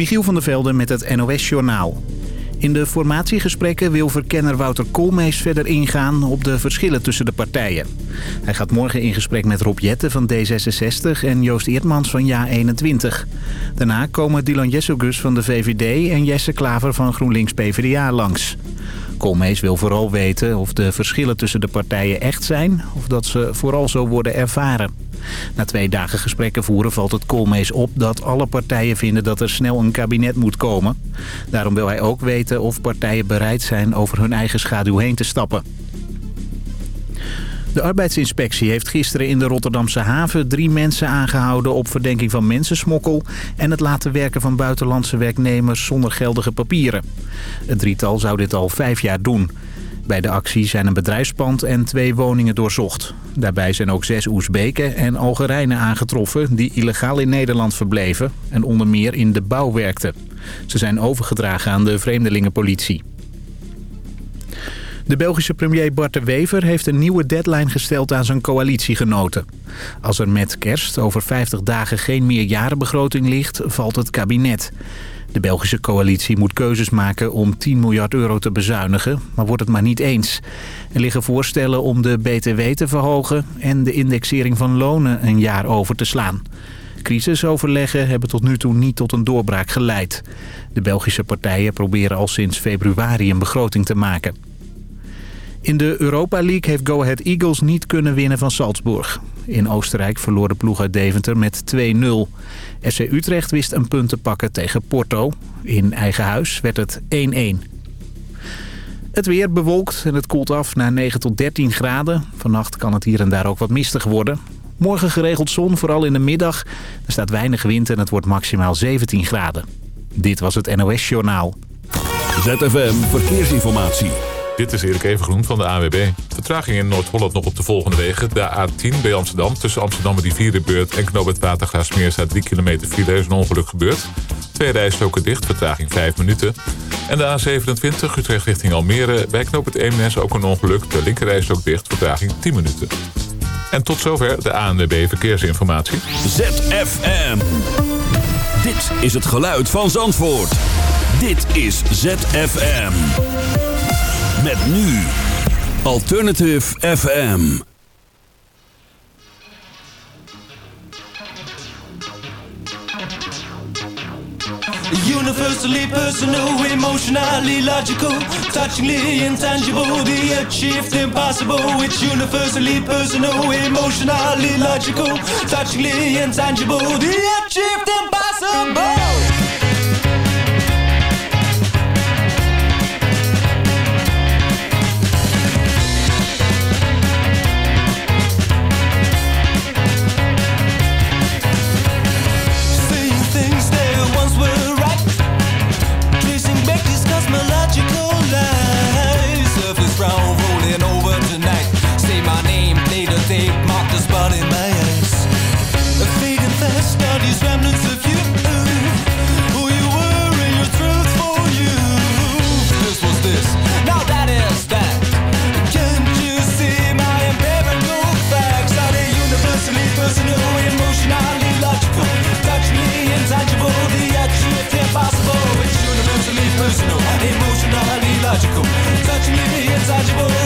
Michiel van der Velde met het NOS-journaal. In de formatiegesprekken wil verkenner Wouter Koolmees verder ingaan op de verschillen tussen de partijen. Hij gaat morgen in gesprek met Rob Jette van D66 en Joost Eertmans van JA21. Daarna komen Dylan Jesselgus van de VVD en Jesse Klaver van GroenLinks PvdA langs. Koolmees wil vooral weten of de verschillen tussen de partijen echt zijn... of dat ze vooral zo worden ervaren. Na twee dagen gesprekken voeren valt het Koolmees op dat alle partijen vinden dat er snel een kabinet moet komen. Daarom wil hij ook weten of partijen bereid zijn over hun eigen schaduw heen te stappen. De arbeidsinspectie heeft gisteren in de Rotterdamse haven drie mensen aangehouden op verdenking van mensensmokkel en het laten werken van buitenlandse werknemers zonder geldige papieren. Het drietal zou dit al vijf jaar doen. Bij de actie zijn een bedrijfspand en twee woningen doorzocht. Daarbij zijn ook zes Oezbeken en Algerijnen aangetroffen die illegaal in Nederland verbleven en onder meer in de bouw werkten. Ze zijn overgedragen aan de vreemdelingenpolitie. De Belgische premier Bart de Wever heeft een nieuwe deadline gesteld aan zijn coalitiegenoten. Als er met kerst over 50 dagen geen meerjarenbegroting ligt, valt het kabinet. De Belgische coalitie moet keuzes maken om 10 miljard euro te bezuinigen, maar wordt het maar niet eens. Er liggen voorstellen om de BTW te verhogen en de indexering van lonen een jaar over te slaan. Crisisoverleggen hebben tot nu toe niet tot een doorbraak geleid. De Belgische partijen proberen al sinds februari een begroting te maken. In de Europa League heeft Go Ahead Eagles niet kunnen winnen van Salzburg. In Oostenrijk verloor de ploeg uit Deventer met 2-0. SC Utrecht wist een punt te pakken tegen Porto. In eigen huis werd het 1-1. Het weer bewolkt en het koelt af naar 9 tot 13 graden. Vannacht kan het hier en daar ook wat mistig worden. Morgen geregeld zon, vooral in de middag. Er staat weinig wind en het wordt maximaal 17 graden. Dit was het NOS Journaal. ZFM Verkeersinformatie. Dit is Erik Evengroen van de AWB. Vertraging in Noord-Holland nog op de volgende wegen. De A10 bij Amsterdam tussen Amsterdam en Rivierenbeurt en Knoop het Watergraafsmeer staat 3 kilometer file. Is een ongeluk gebeurd. Twee rijstroken dicht, vertraging 5 minuten. En de A27 Utrecht richting Almere. Bij Knoop het Eemnes ook een ongeluk. De linkerrijstrook dicht, vertraging 10 minuten. En tot zover de ANWB Verkeersinformatie. ZFM. Dit is het geluid van Zandvoort. Dit is ZFM. Met nu Alternative FM. Universally personal, emotionally logical, touchingly intangible, the achieved impossible. It's universally personal, emotionally logical, touchingly intangible, the achieved impossible. Impossible. It's universally personal, emotionally logical. Touch me intangible, the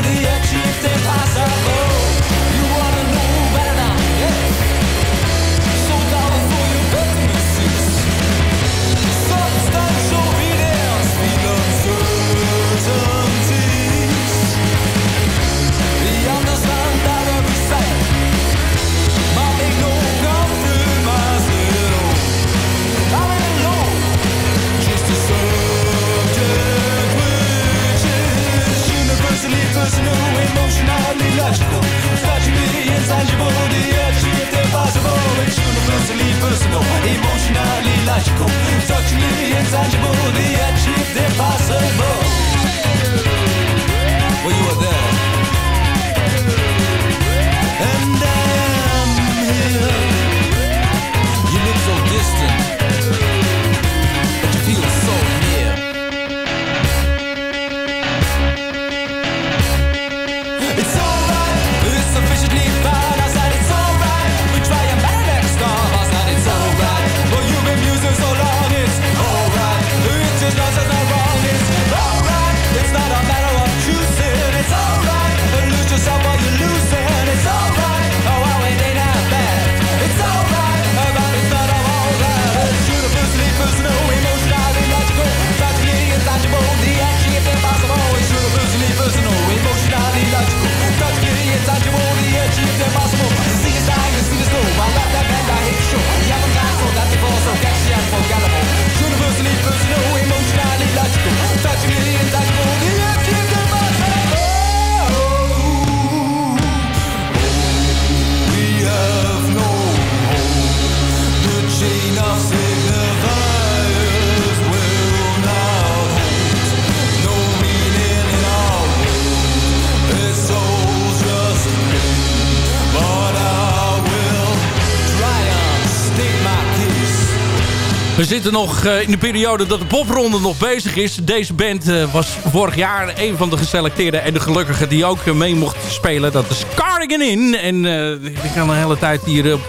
we zitten nog in de periode dat de popronde nog bezig is. Deze band was vorig jaar een van de geselecteerden en de gelukkigen die ook mee mocht spelen. Dat is Cardigan In. En die gaan de hele tijd hier op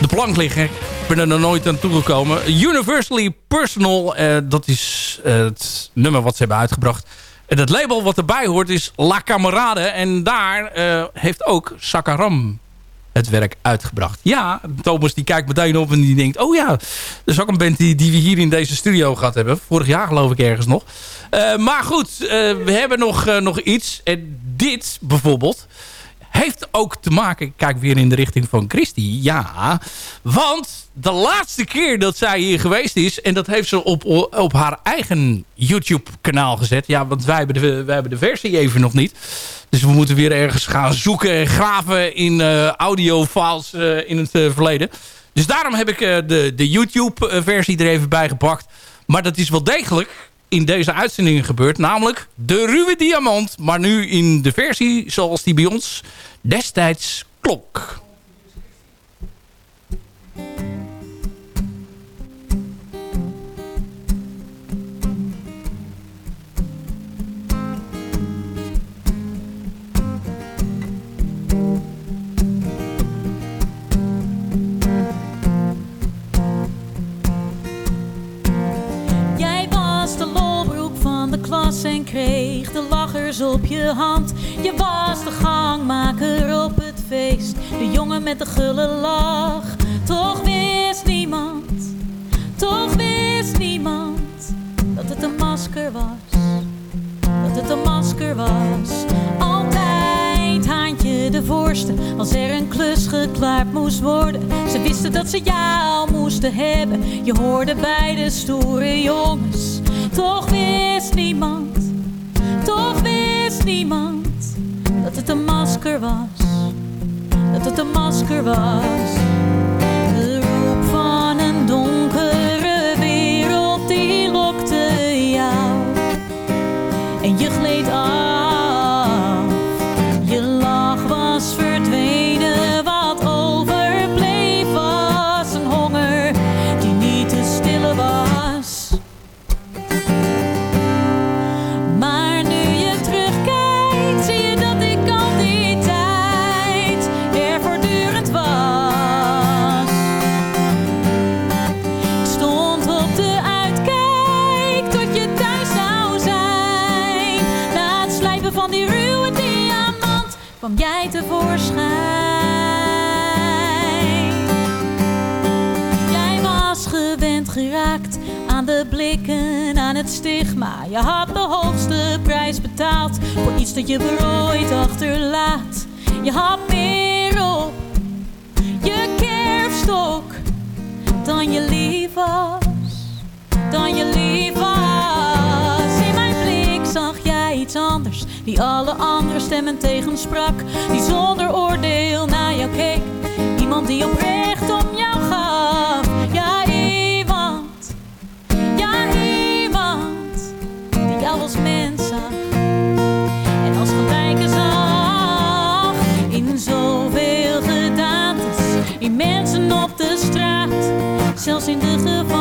de plank liggen. Ik ben er nog nooit aan toegekomen. Universally Personal, dat is het nummer wat ze hebben uitgebracht. En het label wat erbij hoort is La Camarade. En daar heeft ook Sakaram het werk uitgebracht. Ja, Thomas die kijkt meteen op en die denkt... oh ja, dat is ook een band die, die we hier in deze studio gehad hebben. Vorig jaar geloof ik ergens nog. Uh, maar goed, uh, we hebben nog, uh, nog iets. En dit bijvoorbeeld heeft ook te maken... kijk weer in de richting van Christy. Ja, want de laatste keer dat zij hier geweest is... en dat heeft ze op, op haar eigen YouTube-kanaal gezet. Ja, want wij hebben, de, hebben de versie even nog niet... Dus we moeten weer ergens gaan zoeken en graven in uh, audiofiles uh, in het uh, verleden. Dus daarom heb ik de, de YouTube-versie er even bij gepakt. Maar dat is wel degelijk in deze uitzendingen gebeurd. Namelijk de ruwe diamant. Maar nu in de versie zoals die bij ons destijds klonk. Klas en kreeg de lachers op je hand. Je was de gangmaker op het feest, de jongen met de gulle lach. Toch wist niemand, toch wist niemand dat het een masker was. Dat het een masker was. Altijd handje de voorste als er een klus geklaard moest worden. Ze wisten dat ze jou moesten hebben. Je hoorde bij de stoere jongens toch wist niemand, toch wist niemand dat het een masker was, dat het een masker was. De roep van een donkere wereld die lokte jou en je gleed af. Stigma. Je had de hoogste prijs betaald voor iets dat je berooid achterlaat. Je had meer op je kerfstok dan je lief was, dan je lief was. In mijn blik zag jij iets anders, die alle andere stemmen tegensprak. Die zonder oordeel naar jou keek, iemand die oprecht zelfs in de gevangenis,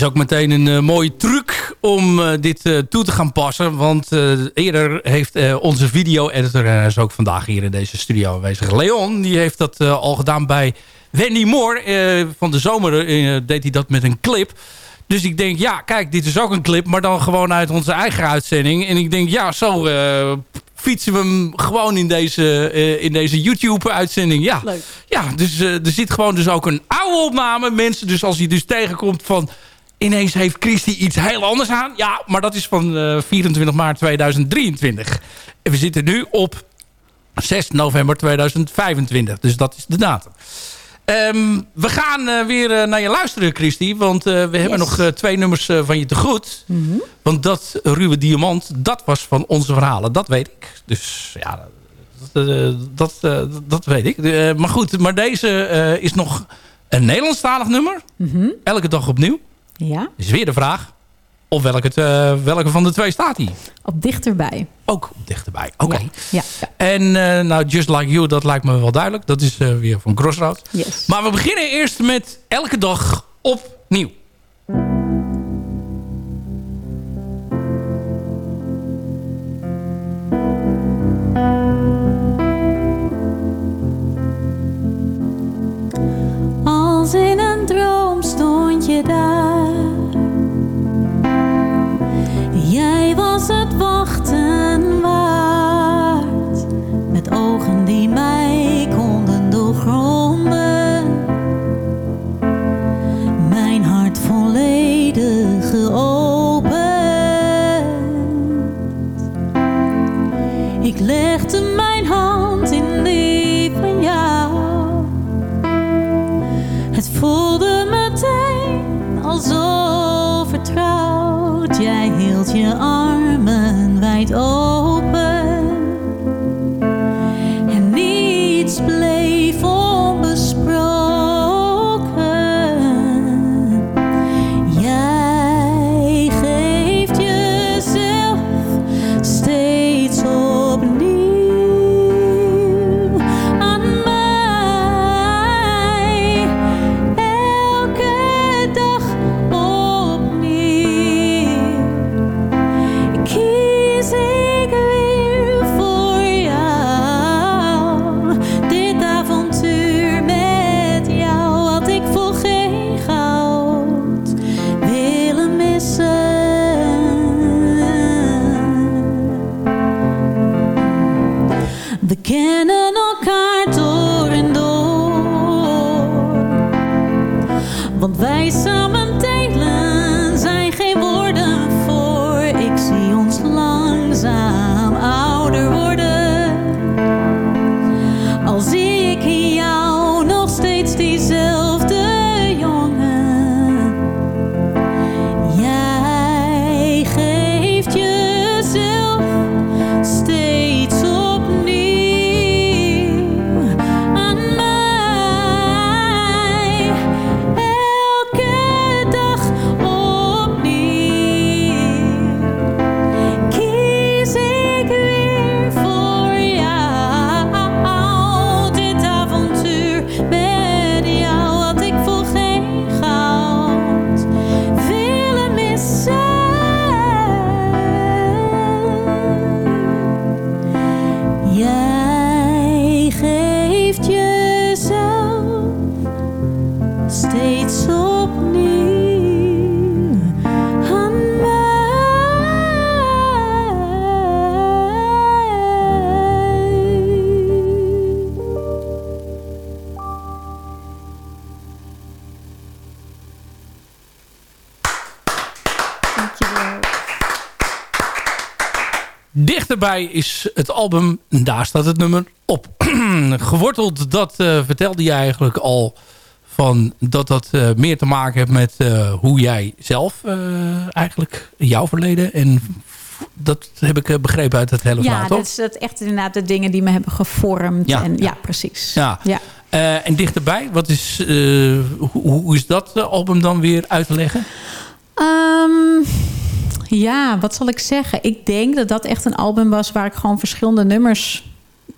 is ook meteen een eh, mooie truc om eh, dit eh, toe te gaan passen. Want eerder heeft onze video-editor, en hij is ook vandaag hier in deze studio aanwezig, Leon, die heeft dat al gedaan bij Wendy Moore. Van de zomer deed hij dat met een clip. Dus ik denk, ja, kijk, dit is ook een clip, maar dan gewoon uit onze eigen uitzending. En ik denk, ja, zo fietsen we hem gewoon in deze, in deze YouTube-uitzending. Ja, Leuk. ja dus er zit gewoon dus ook een oude opname. Mensen, dus als je dus tegenkomt van... ineens heeft Christy iets heel anders aan. Ja, maar dat is van eh, 24 maart 2023. En we zitten nu op 6 november 2025. Dus dat is de datum. Ehm, we gaan eh, weer eh, naar je luisteren, Christy. Want eh, we hebben nog eh, twee nummers eh, van je te goed. Want dat ruwe diamant, dat was van onze verhalen. Dat weet ik. Dus ja, dat, eh, dat, eh, dat weet ik. Eh, maar goed, maar deze eh, is nog een Nederlandstalig nummer. Elke dag opnieuw. Ja, Is weer de vraag. Op welke, het, eh, welke van de twee staat hij? op dichterbij. Ook dichterbij. Oké. Ja, ja, ja. En eh, nou, Just Like You, dat lijkt me wel duidelijk. Dat is eh, weer van Crossroad. Yes. Maar we beginnen eerst met elke dag opnieuw. Als in een droom stond je daar. Ik legde mijn hand in die van jou. Het voelde meteen al zo vertrouwd. Jij hield je armen wijd open. Dichterbij is het album, en daar staat het nummer op. Geworteld, dat eh, vertelde je eigenlijk al... Van dat dat eh, meer te maken heeft met eh, hoe jij zelf eigenlijk jouw verleden. En dat heb ik begrepen uit het hele verhaal, Ja, toch? dat is dat echt inderdaad de dingen die me hebben gevormd. Ja. En, ja, precies. Ja. Ja. En dichterbij, wat is, hoe, hoe is dat album dan weer uit te leggen? Ehm, ja, wat zal ik zeggen? Ik denk dat dat echt een album was waar ik gewoon verschillende nummers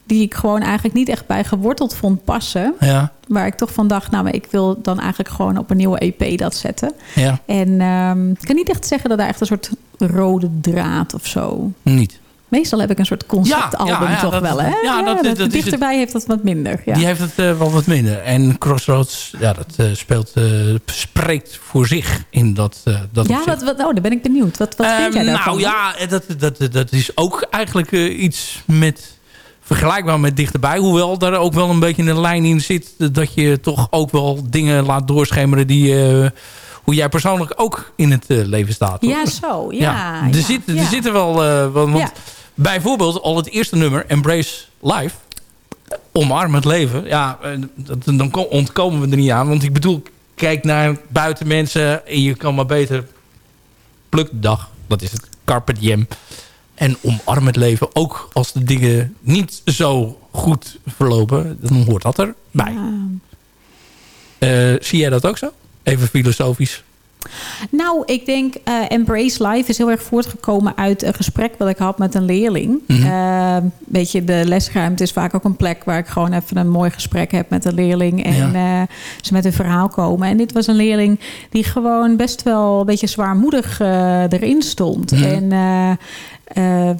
die ik gewoon eigenlijk niet echt bij geworteld vond passen. Ja, Waar ik toch van dacht, nou, maar ik wil dan eigenlijk gewoon op een nieuwe EP dat zetten. ja, En ehm, ik kan niet echt zeggen dat daar echt een soort rode draad of zo. niet. Meestal heb ik een soort conceptalbum Ja, toch dat- wel, hè? ja, dat- dat het. dichterbij heeft dat wat minder. Ja, Die heeft het eh, wel wat minder. En Crossroads, ja, dat eh, speelt, eh, spreekt voor zich in dat, dat ja wat, wat, oh, daar ben ik benieuwd. Wat, wat vind jij Ehm, daarvan? Nou ja, dat, dat, dat is ook eigenlijk iets met vergelijkbaar met dichterbij. Hoewel daar ook wel een beetje een lijn in zit. Dat je toch ook wel dingen laat doorschemeren die... hoe jij persoonlijk ook in het leven staat. toch? Ja, zo. Ja, er, ja, zit, ja. er zitten wel... eh, want. Bijvoorbeeld al het eerste nummer, Embrace Life... Omarm het leven. Ja, dan ko- ontkomen we er niet aan. Want ik bedoel, kijk naar buiten mensen... en je kan maar beter pluk de dag. Dat is het carpe diem. En omarm het leven. Ook als de dingen niet zo goed verlopen. Dan hoort dat erbij. Ja. Eh, zie jij dat ook zo? Even filosofisch. Nou, ik denk eh, Embrace Life is heel erg voortgekomen uit een gesprek wat ik had met een leerling. Eh, weet je, de lesruimte is vaak ook een plek waar ik gewoon even een mooi gesprek heb met een leerling. En eh, ze met een verhaal komen. En dit was een leerling die gewoon best wel een beetje zwaarmoedig eh, erin stond. Mhm. En eh, eh,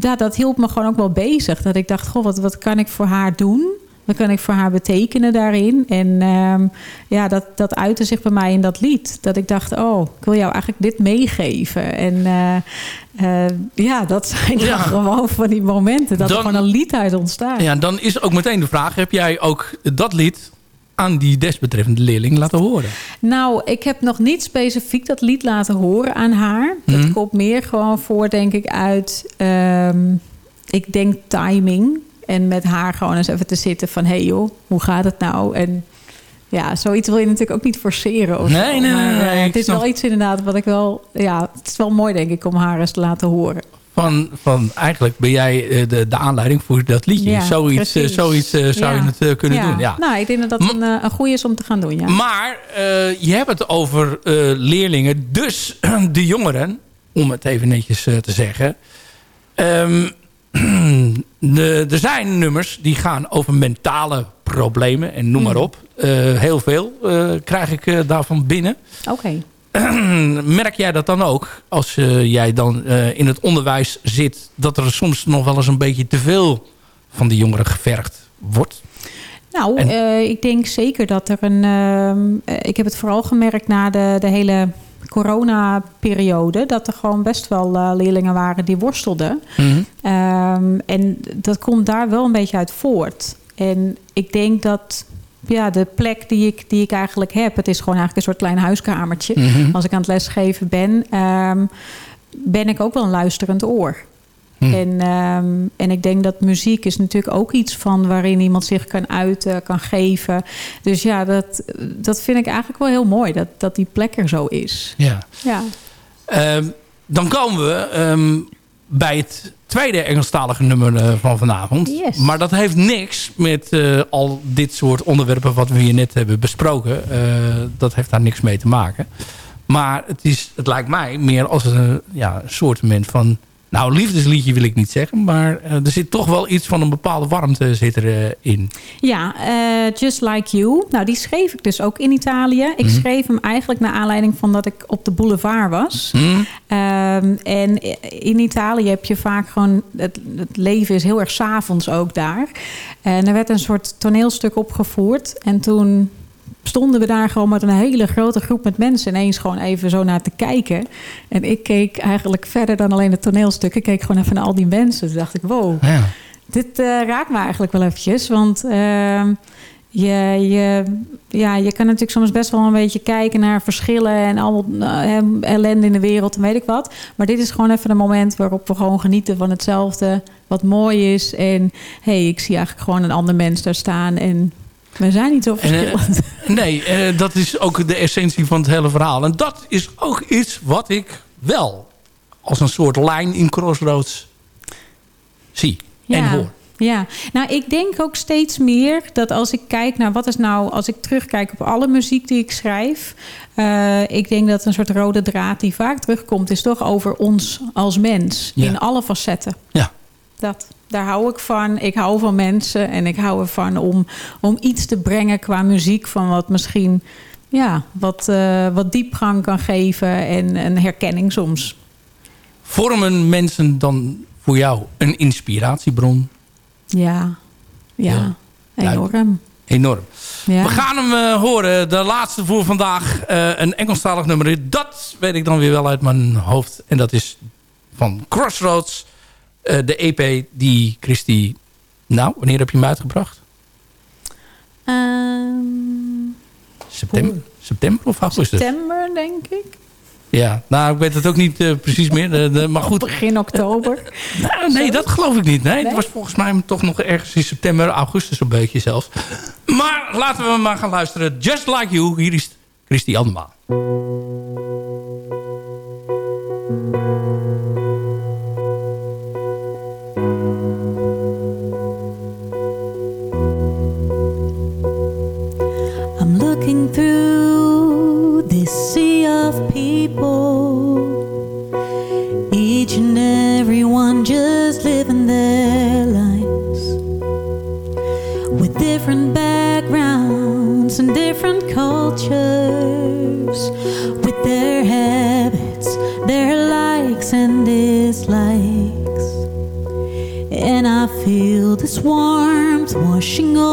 ja, dat hielp me gewoon ook wel bezig. Dat ik dacht, goh, wat, wat kan ik voor haar doen? Wat kan ik voor haar betekenen daarin? En ehm, ja, dat, dat uitte zich bij mij in dat lied. Dat ik dacht, oh, ik wil jou eigenlijk dit meegeven. En eh, eh, ja, dat zijn dan gewoon van die momenten. Dat Dan- er gewoon een lied uit ontstaat. Ja, dan is ook meteen de vraag... heb jij ook dat lied aan die desbetreffende leerling laten horen? Nou, ik heb nog niet specifiek dat lied laten horen aan haar. Dat Mhm. komt meer gewoon voor, denk ik, uit... ehm, ik denk timing. En met haar gewoon eens even te zitten van... hé hey joh, hoe gaat het nou? En ja, zoiets wil je natuurlijk ook niet forceren. Of Nee, nee, nee, nee, eh, het is wel iets inderdaad wat ik wel... Ja, het is wel mooi, denk ik, om haar eens te laten horen. Van, van eigenlijk ben jij eh, de, de aanleiding voor dat liedje. Ja, zoiets eh, precies. zoiets zou Ja. je het kunnen doen. Ja. Nou, ik denk dat dat een, een goede is om te gaan doen, ja. Maar je hebt het over leerlingen. Dus de jongeren, om het even netjes te zeggen. Ehm, de, er zijn nummers die gaan over mentale problemen. En noem maar Mhm. op. Eh, heel veel eh, krijg ik eh, daarvan binnen. Oké. Merk jij dat dan ook? Als jij dan in het onderwijs zit. Dat er soms nog wel eens een beetje te veel van de jongeren gevergd wordt. Nou, En- ik denk zeker dat er een... ehm, eh, ik heb het vooral gemerkt na de, de hele corona-periode... dat er gewoon best wel eh, leerlingen waren die worstelden. Ehm, en dat komt daar wel een beetje uit voort. En ik denk dat ja, de plek die ik, die ik eigenlijk heb... het is gewoon eigenlijk een soort klein huiskamertje. Mhm. Als ik aan het lesgeven ben... ehm, ben ik ook wel een luisterend oor. Hm. En, ehm, en ik denk dat muziek is natuurlijk ook iets van waarin iemand zich kan uiten, kan geven. Dus ja, dat, dat vind ik eigenlijk wel heel mooi, dat, dat die plek er zo is. Ja. Ja, Ehm, dan komen we ehm, bij het tweede Engelstalige nummer eh, van vanavond. Yes. Maar dat heeft niks met eh, al dit soort onderwerpen wat we hier net hebben besproken. Eh, dat heeft daar niks mee te maken. Maar het, is, het lijkt mij meer als een ja, soortement van... Nou, liefdesliedje wil ik niet zeggen. Maar eh, er zit toch wel iets van een bepaalde warmte zit erin. in. ja eh, Just Like You. Nou, die schreef ik dus ook in Italië. Ik Mhm. schreef hem eigenlijk naar aanleiding van dat ik op de boulevard was. Hm? Ehm, en in Italië heb je vaak gewoon... Het, het leven is heel erg s'avonds ook daar. En er werd een soort toneelstuk opgevoerd. En toen stonden we daar gewoon met een hele grote groep met mensen... ineens gewoon even zo naar te kijken. En ik keek eigenlijk verder dan alleen het toneelstuk. Ik keek gewoon even naar al die mensen. Toen dacht ik, wow, Ja. dit eh, raakt me eigenlijk wel eventjes. Want ehm, je, je, ja, je kan natuurlijk soms best wel een beetje kijken naar verschillen... en allemaal eh, ellende in de wereld en weet ik wat. Maar dit is gewoon even een moment waarop we gewoon genieten van hetzelfde... wat mooi is. En hey, ik zie eigenlijk gewoon een ander mens daar staan... en we zijn niet zo En, eh, verschillend. Nee, eh, dat is ook de essentie van het hele verhaal. En dat is ook iets wat ik wel als een soort lijn in Crossroads zie en hoor. Ja, nou ik denk ook steeds meer dat als ik kijk naar wat is nou, als ik terugkijk op alle muziek die ik schrijf, eh, ik denk dat een soort rode draad die vaak terugkomt, is toch over ons als mens Ja. in alle facetten. Ja. Dat, daar hou ik van. Ik hou van mensen en ik hou ervan om, om iets te brengen qua muziek... van wat misschien ja, wat, uh, wat diepgang kan geven en een herkenning soms. Vormen mensen dan voor jou een inspiratiebron? Ja, ja, ja. enorm. Enorm. Ja. We gaan hem uh, horen. De laatste voor vandaag. Uh, een Engelstalig nummer. Dat weet ik dan weer wel uit mijn hoofd. En dat is van Crossroads. Uh, de EP die Christy... Nou, wanneer heb je hem uitgebracht? Um, september, september of augustus? September, denk ik. Ja, nou, ik weet het ook niet uh, precies meer. Maar goed. Begin oktober. nou, nee, dat geloof ik niet. Nee, nee, Het was volgens mij toch nog ergens in september, augustus een beetje zelfs. Maar laten we maar gaan luisteren. Just Like You. Hier is Christy Andema. Through this sea of people, each and every one just living their lives with different backgrounds and different cultures, with their habits, their likes and dislikes. And I feel this warmth washing over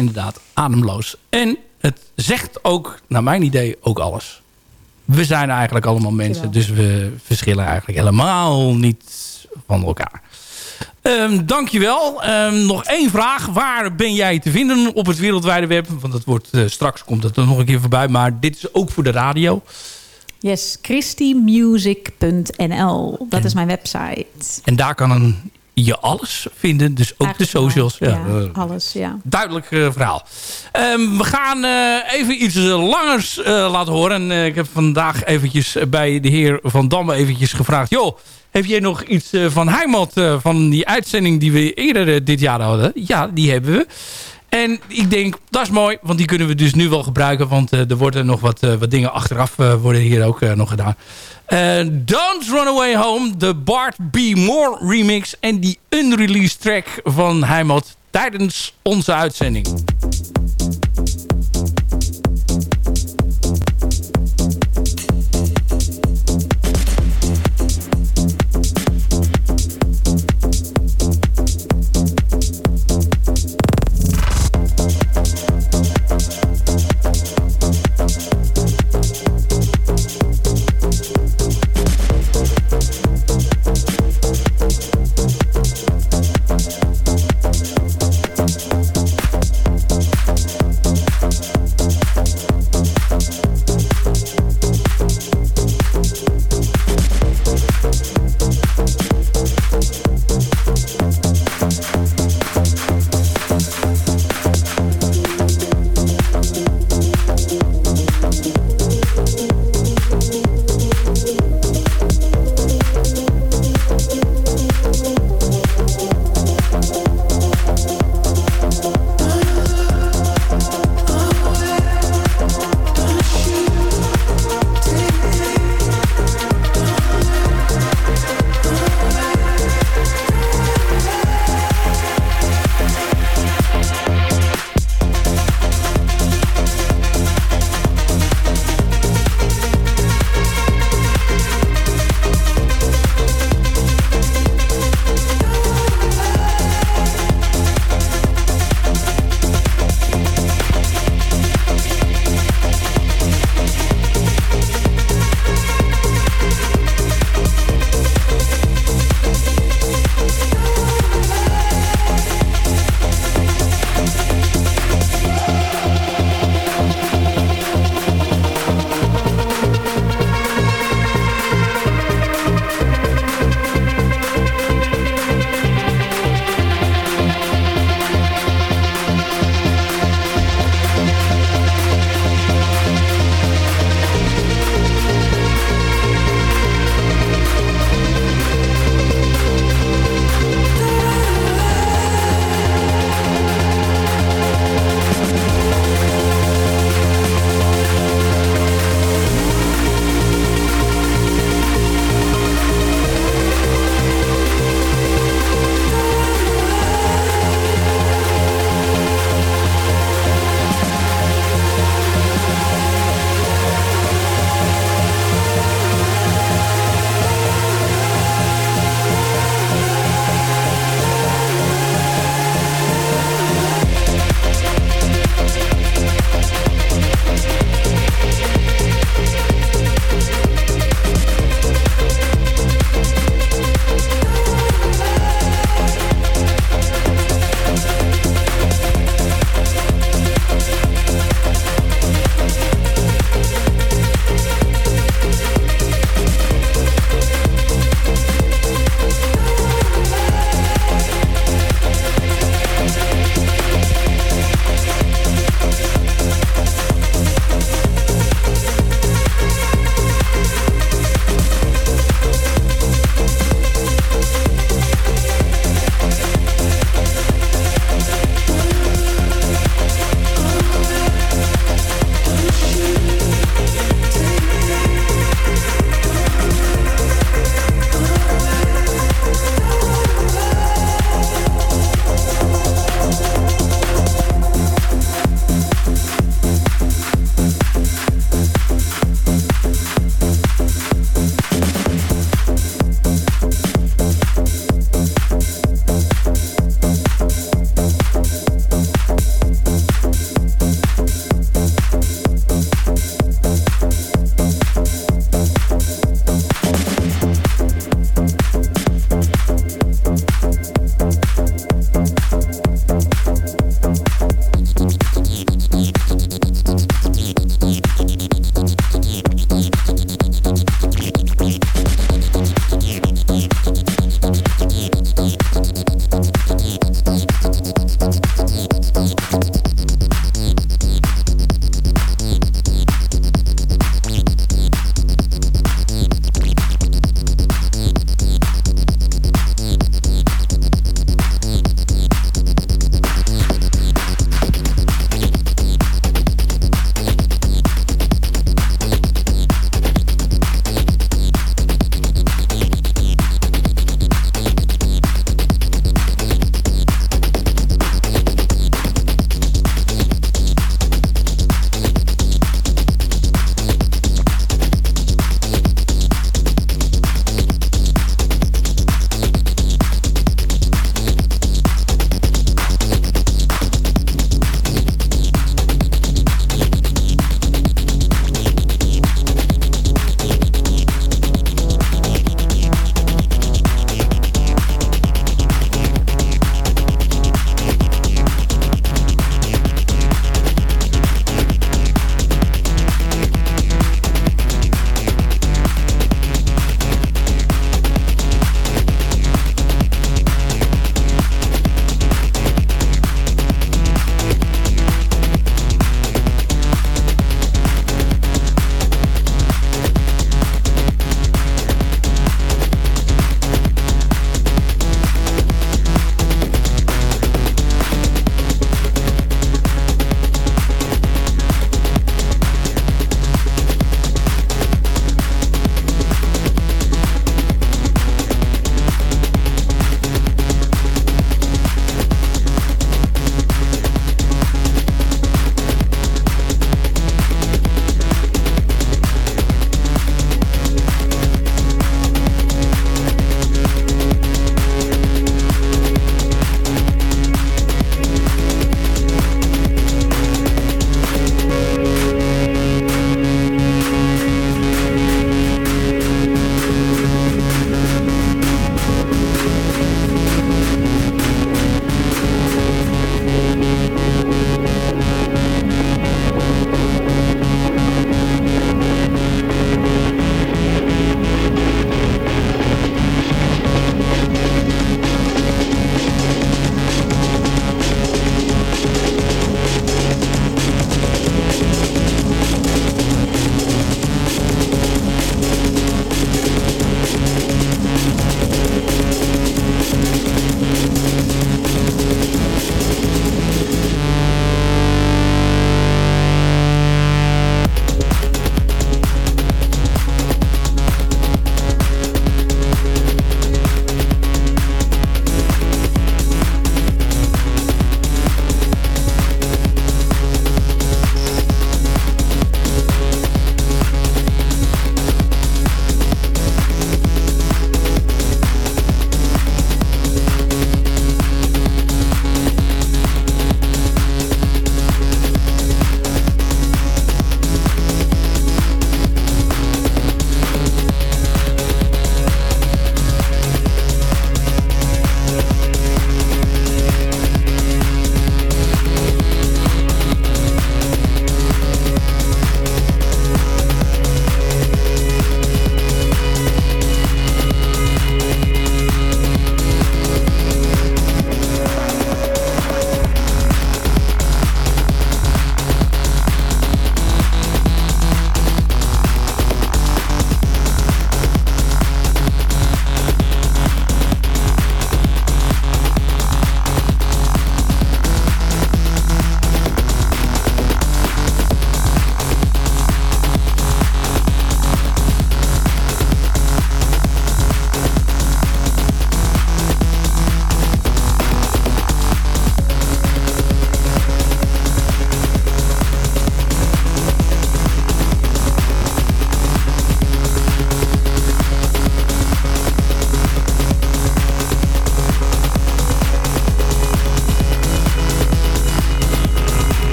inderdaad ademloos. En het zegt ook, naar mijn idee, ook alles. We zijn eigenlijk allemaal mensen, dus we verschillen eigenlijk helemaal niet van elkaar. Ehm dankjewel. Ehm nog één vraag. Waar ben jij te vinden op het wereldwijde web? Want dat wordt, eh, straks komt het er nog een keer voorbij. Maar dit is ook voor de radio. Yes, christymusic.nl. Dat is mijn website. En daar kan een, je alles vinden. Dus ook Eigenlijk de socials. wel. Ja, Ja, alles, ja. duidelijk eh, verhaal. Ehm, we gaan eh, even iets langers eh, laten horen. En ik heb vandaag eventjes bij de heer Van Damme eventjes gevraagd... joh, heb jij nog iets van Heimat van die uitzending die we eerder dit jaar hadden? Ja, die hebben we. En ik denk, dat is mooi, want die kunnen we dus nu wel gebruiken. Want er worden nog wat, wat dingen achteraf worden hier ook nog gedaan. Eh, Don't Run Away Home, de Bart B. Moore remix... en die unreleased track van Heimat tijdens onze uitzending.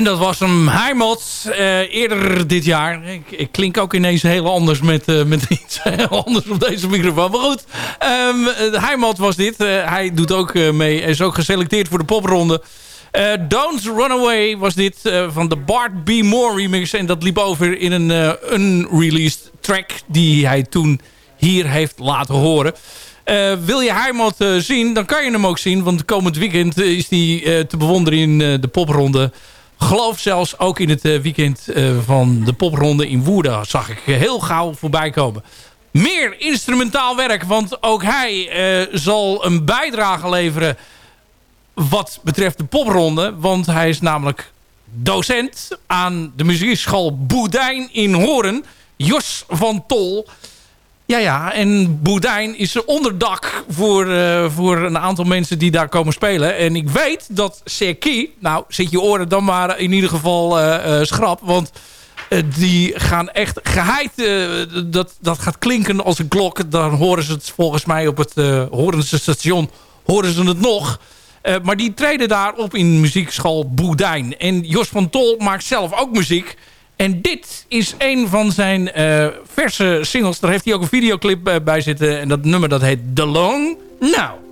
En dat was hem Heimat uh, eerder dit jaar. Ik, klink ook ineens heel anders met, uh, met iets anders op deze microfoon. Maar goed, um, Heimat was dit. Hij doet ook mee. Is ook geselecteerd voor de popronde. Don't Run Away was dit van de Bart B. Moore remix. En dat liep over in een unreleased track die hij toen hier heeft laten horen. Wil je Heimat zien, dan kan je hem ook zien. Want komend weekend is hij te bewonderen in de popronde geloof zelfs ook in het eh, weekend eh, van de popronde in Woerden zag ik heel gauw voorbij komen. Meer instrumentaal werk, want ook hij eh, zal een bijdrage leveren wat betreft de popronde. Want hij is namelijk docent aan de muziekschool Boedijn in Horen. Jos van Tol ja, ja. En Boudijn is onderdak voor, uh, voor een aantal mensen die daar komen spelen. En ik weet dat Serki... Nou, zit je oren dan maar in ieder geval uh, uh, schrap. Want die gaan echt geheid... dat, dat gaat klinken als een klok. Dan horen ze het volgens mij op het Horense station... horen ze het nog... maar die treden daar op in muziekschool Boudijn. En Jos van Tol maakt zelf ook muziek. En dit is een van zijn uh, verse singles. Daar heeft hij ook een videoclip uh, bij zitten. En dat nummer dat heet The Long Now.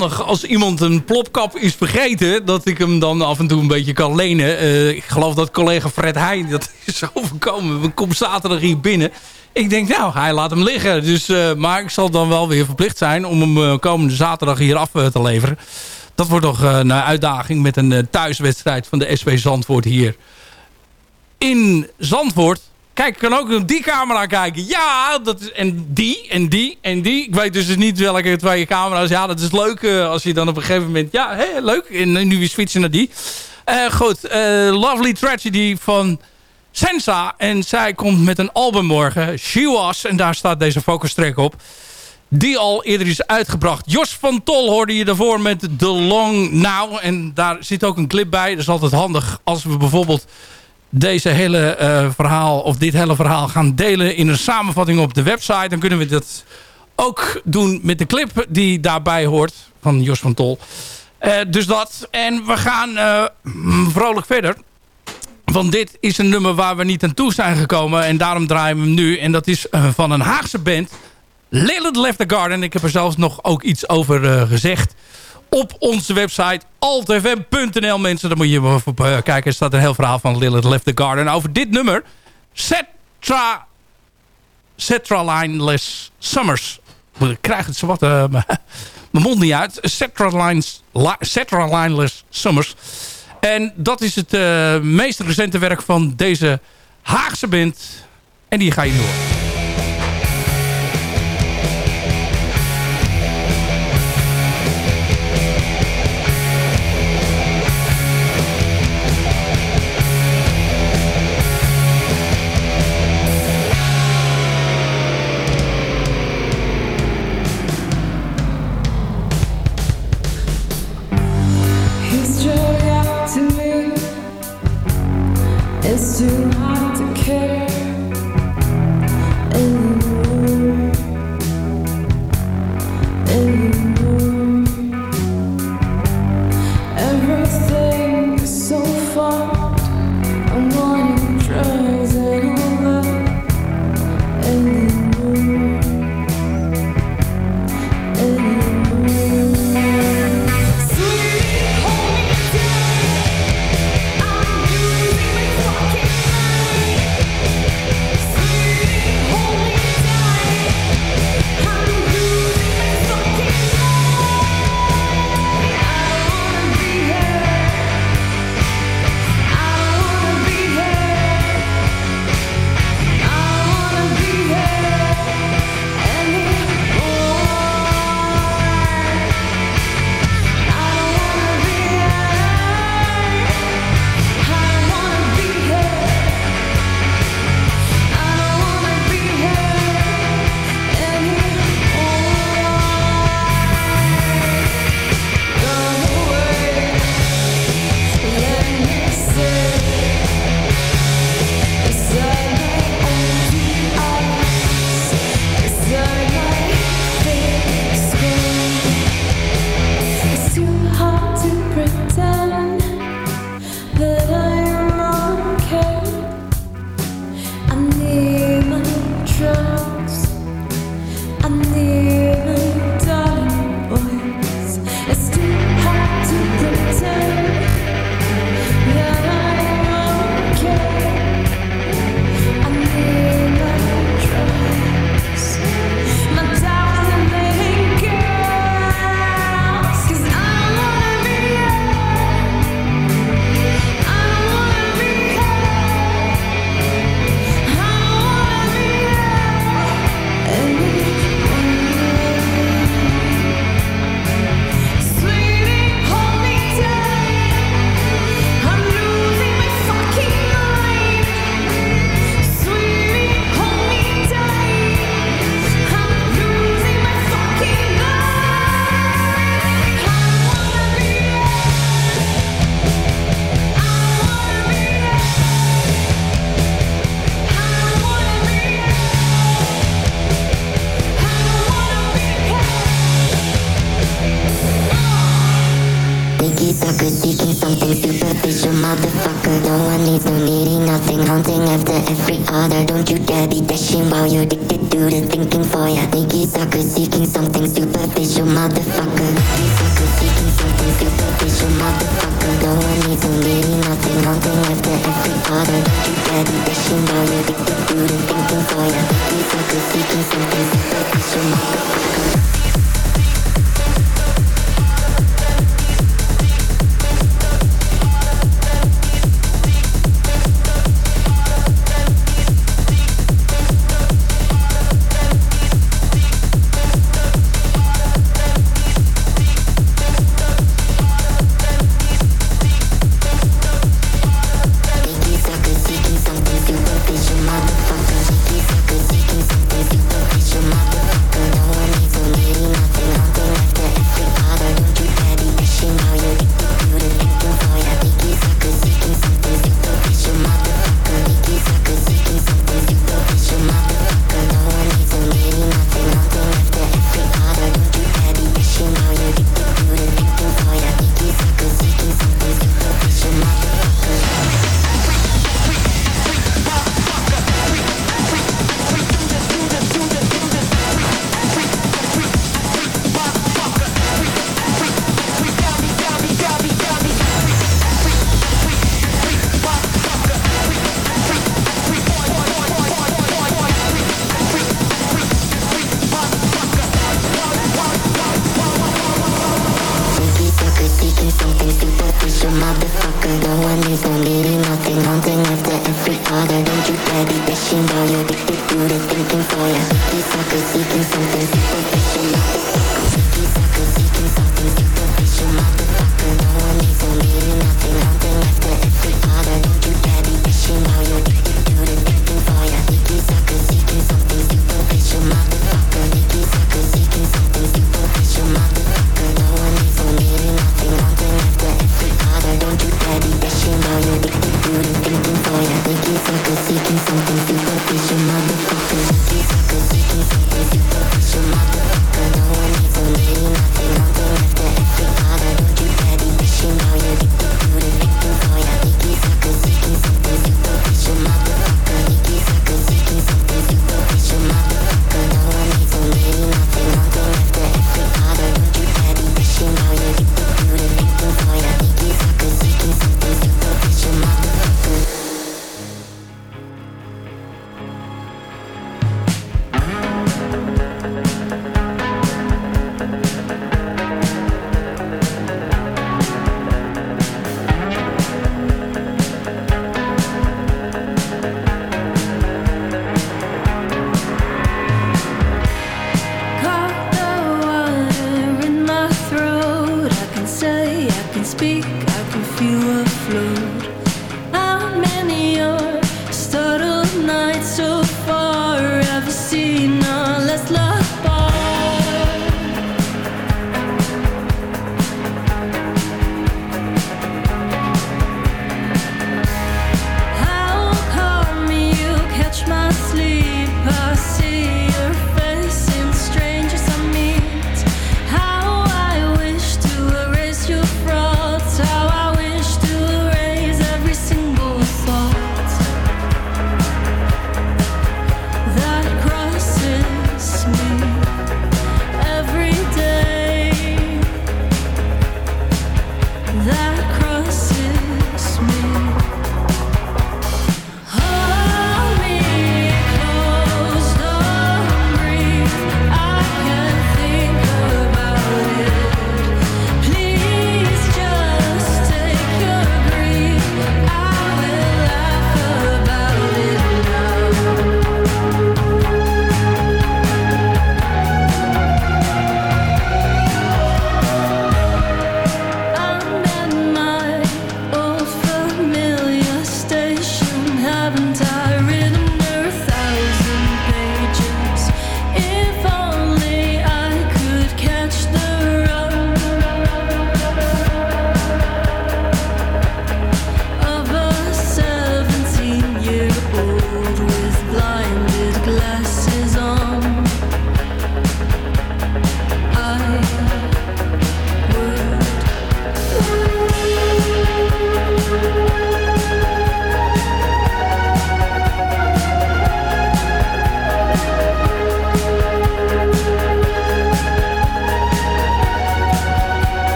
Als iemand een plopkap is vergeten... dat ik hem dan af en toe een beetje kan lenen. Eh, ik geloof dat collega Fred Heijn, dat is overkomen. We komen zaterdag hier binnen. Ik denk, nou, hij laat hem liggen. Dus, uh, maar ik zal dan wel weer verplicht zijn om hem uh, komende zaterdag hier af te leveren. Dat wordt nog een uitdaging met een thuiswedstrijd van de SP Zandvoort hier in Zandvoort. Kijk, ik kan ook die camera kijken. Ja, dat is, en die, en die, en die. Ik weet dus niet welke twee camera's. Ja, dat is leuk uh, als je dan op een gegeven moment... Ja, hé, leuk. En nu weer switchen naar die. Uh, goed, uh, Lovely Tragedy van Sensa. En zij komt met een album morgen. She Was. En daar staat deze focus track op. Die al eerder is uitgebracht. Jos van Tol hoorde je daarvoor met The Long Now. En daar zit ook een clip bij. Dat is altijd handig als we bijvoorbeeld deze hele uh, verhaal of dit hele verhaal gaan delen in een samenvatting op de website. Dan kunnen we dat ook doen met de clip die daarbij hoort van Jos van Tol. Uh, dus dat. En we gaan uh, vrolijk verder. Want dit is een nummer waar we niet aan toe zijn gekomen. En daarom draaien we hem nu. En dat is van een Haagse band. Lilith Left the Garden. Ik heb er zelfs nog ook iets over gezegd op onze website altfm.nl. Mensen, daar moet je even op uh, kijken. Er staat een heel verhaal van Lilith Left the Garden over dit nummer. Cetra, Cetra Lineless Summers. Ik krijg het zo wat uh, mijn mond niet uit. Cetra, Lines, Cetra Lineless Summers. En dat is het uh, meest recente werk van deze Haagse band. En die ga je door.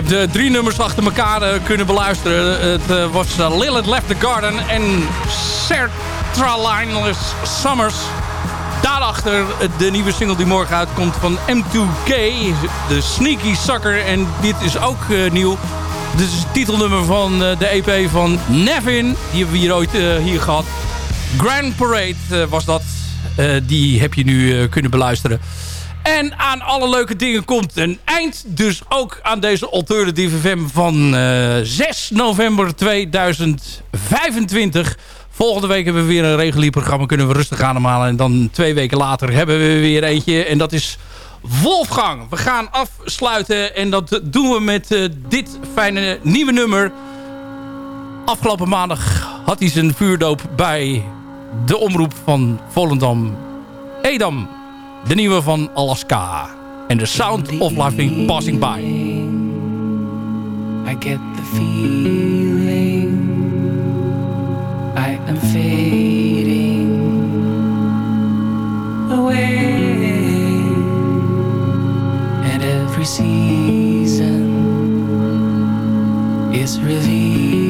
Je hebt de drie nummers achter elkaar eh, kunnen beluisteren. Het eh, was uh, Lilith Left the Garden en Sertralineless Summers. Daarachter de nieuwe single die morgen uitkomt van M2K. De Sneaky Sucker. En dit is ook nieuw. Dit is het titelnummer van de EP van Nevin. Die hebben we hier ooit hier gehad. Grand Parade was dat. die heb je nu kunnen beluisteren. En aan alle leuke dingen komt een eind. Dus ook aan deze Alternative FM van uh, 6 november 2025. Volgende week hebben we weer een regulier programma. Kunnen we rustig ademhalen. En dan twee weken later hebben we weer eentje. En dat is Wolfgang. We gaan afsluiten. En dat doen we met uh, dit fijne nieuwe nummer. Afgelopen maandag had hij zijn vuurdoop bij de omroep van Volendam. Edam. De nieuwe van Alaska. En The Sound of Life Passing By. I get the feeling I am fading away And every season is revealing